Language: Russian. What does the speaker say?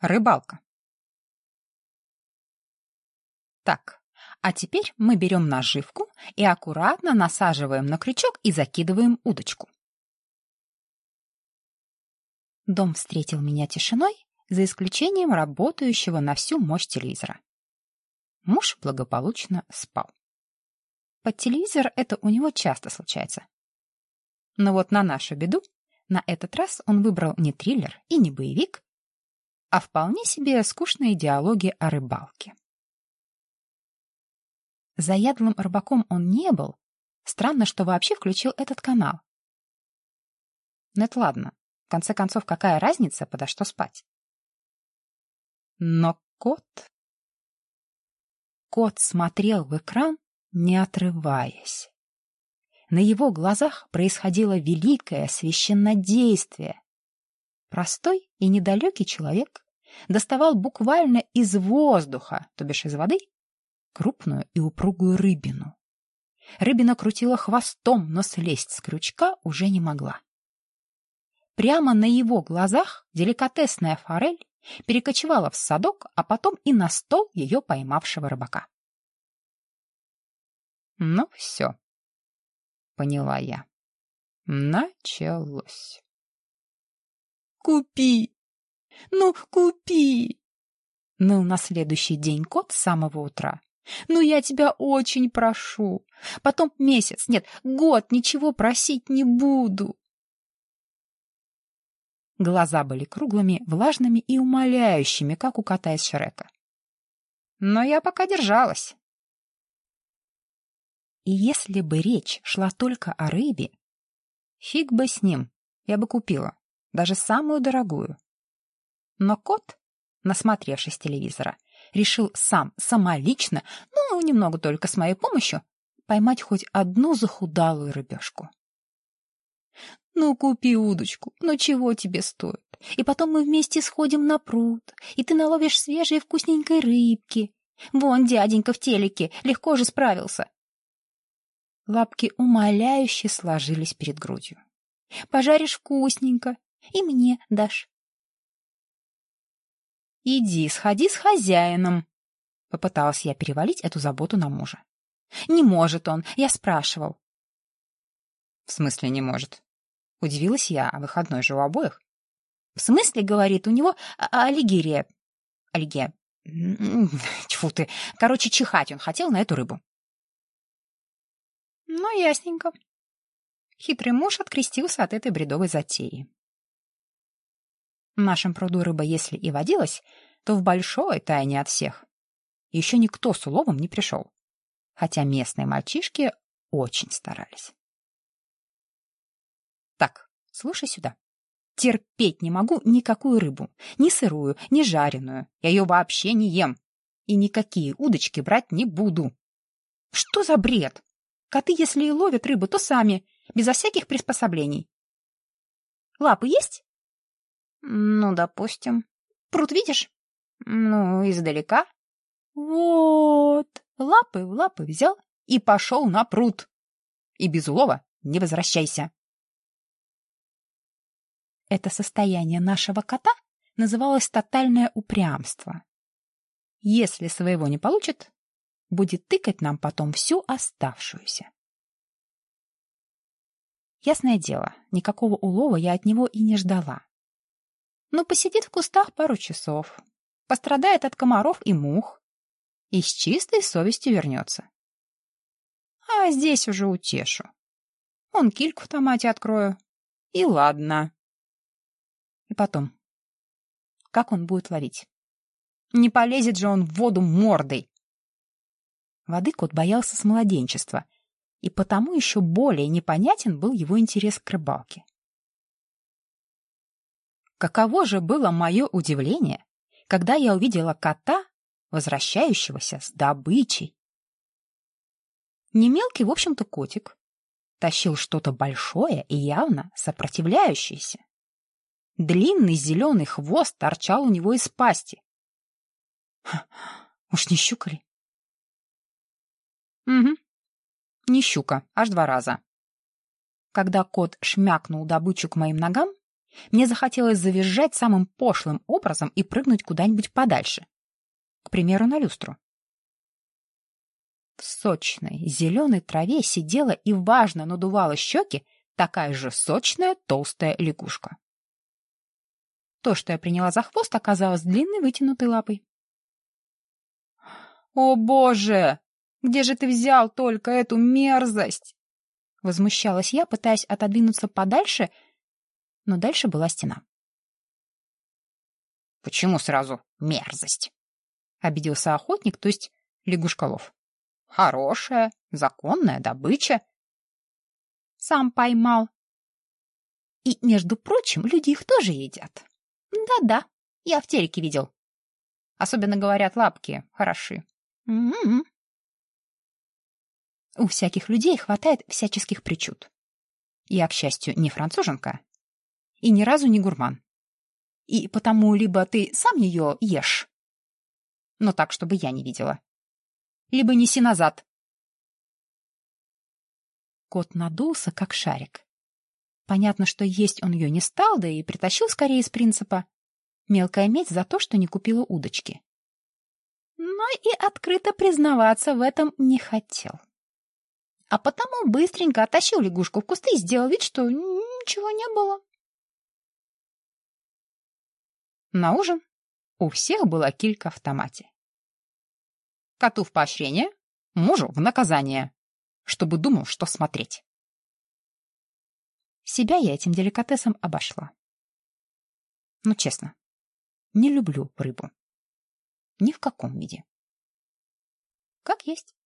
Рыбалка. Так, а теперь мы берем наживку и аккуратно насаживаем на крючок и закидываем удочку. Дом встретил меня тишиной, за исключением работающего на всю мощь телевизора. Муж благополучно спал. Под телевизор это у него часто случается. Но вот на нашу беду, на этот раз он выбрал не триллер и не боевик, а вполне себе скучные диалоги о рыбалке. Заядлым рыбаком он не был. Странно, что вообще включил этот канал. Нет, ладно. В конце концов, какая разница, подо что спать? Но кот... Кот смотрел в экран, не отрываясь. На его глазах происходило великое священнодействие. Простой и недалекий человек доставал буквально из воздуха, то бишь из воды, крупную и упругую рыбину. Рыбина крутила хвостом, но слезть с крючка уже не могла. Прямо на его глазах деликатесная форель перекочевала в садок, а потом и на стол ее поймавшего рыбака. Ну все, поняла я. Началось. Купи! Ну, купи! Ныл на следующий день кот с самого утра. Ну, я тебя очень прошу. Потом месяц, нет, год ничего просить не буду. Глаза были круглыми, влажными и умоляющими, как у кота из Шрека. Но я пока держалась. И если бы речь шла только о рыбе, фиг бы с ним, я бы купила даже самую дорогую. Но кот, насмотревшись телевизора, решил сам, самолично, ну, немного только с моей помощью, поймать хоть одну захудалую рыбешку. «Ну, купи удочку, ну чего тебе стоит? И потом мы вместе сходим на пруд, и ты наловишь свежей вкусненькой рыбки. Вон дяденька в телеке, легко же справился». Лапки умоляюще сложились перед грудью. «Пожаришь вкусненько, и мне дашь. «Иди, сходи с хозяином», — попыталась я перевалить эту заботу на мужа. «Не может он, я спрашивал». «В смысле не может?» Удивилась я, а выходной же у обоих. «В смысле, — говорит, — у него аллигерия. Аллигия. Тьфу ты. Короче, чихать он хотел на эту рыбу». «Ну, ясненько». Хитрый муж открестился от этой бредовой затеи. В нашем пруду рыба, если и водилась, то в большой тайне от всех. Еще никто с уловом не пришел. Хотя местные мальчишки очень старались. Так, слушай сюда. Терпеть не могу никакую рыбу. Ни сырую, ни жареную. Я ее вообще не ем. И никакие удочки брать не буду. Что за бред? Коты, если и ловят рыбу, то сами, безо всяких приспособлений. Лапы есть? Ну, допустим. Пруд видишь? Ну, издалека. Вот. Лапы в лапы взял и пошел на пруд. И без улова не возвращайся. Это состояние нашего кота называлось тотальное упрямство. Если своего не получит, будет тыкать нам потом всю оставшуюся. Ясное дело, никакого улова я от него и не ждала но посидит в кустах пару часов, пострадает от комаров и мух и с чистой совестью вернется. А здесь уже утешу. Он кильку в томате открою. И ладно. И потом, как он будет ловить? Не полезет же он в воду мордой. Воды кот боялся с младенчества, и потому еще более непонятен был его интерес к рыбалке. Каково же было мое удивление, когда я увидела кота, возвращающегося с добычей. Не мелкий, в общем-то, котик. Тащил что-то большое и явно сопротивляющееся. Длинный зеленый хвост торчал у него из пасти. Ха, уж не щука ли? Угу. Не щука, аж два раза. Когда кот шмякнул добычу к моим ногам, Мне захотелось завизжать самым пошлым образом и прыгнуть куда-нибудь подальше. К примеру, на люстру. В сочной зеленой траве сидела и важно надувала щеки такая же сочная толстая лягушка. То, что я приняла за хвост, оказалось длинной вытянутой лапой. «О, боже! Где же ты взял только эту мерзость?» Возмущалась я, пытаясь отодвинуться подальше, но дальше была стена. «Почему сразу мерзость?» — обиделся охотник, то есть лягушколов. «Хорошая, законная добыча». «Сам поймал». «И, между прочим, люди их тоже едят». «Да-да, я в телеке видел». Особенно, говорят, лапки хороши. М -м -м. У всяких людей хватает всяческих причуд. Я, к счастью, не француженка и ни разу не гурман. И потому либо ты сам ее ешь, но так, чтобы я не видела, либо неси назад. Кот надулся, как шарик. Понятно, что есть он ее не стал, да и притащил скорее из принципа. Мелкая медь за то, что не купила удочки. Но и открыто признаваться в этом не хотел. А потому быстренько оттащил лягушку в кусты и сделал вид, что ничего не было. На ужин у всех была килька в томате. Коту в поощрение, мужу в наказание, чтобы думал, что смотреть. Себя я этим деликатесом обошла. Ну, честно, не люблю рыбу. Ни в каком виде. Как есть.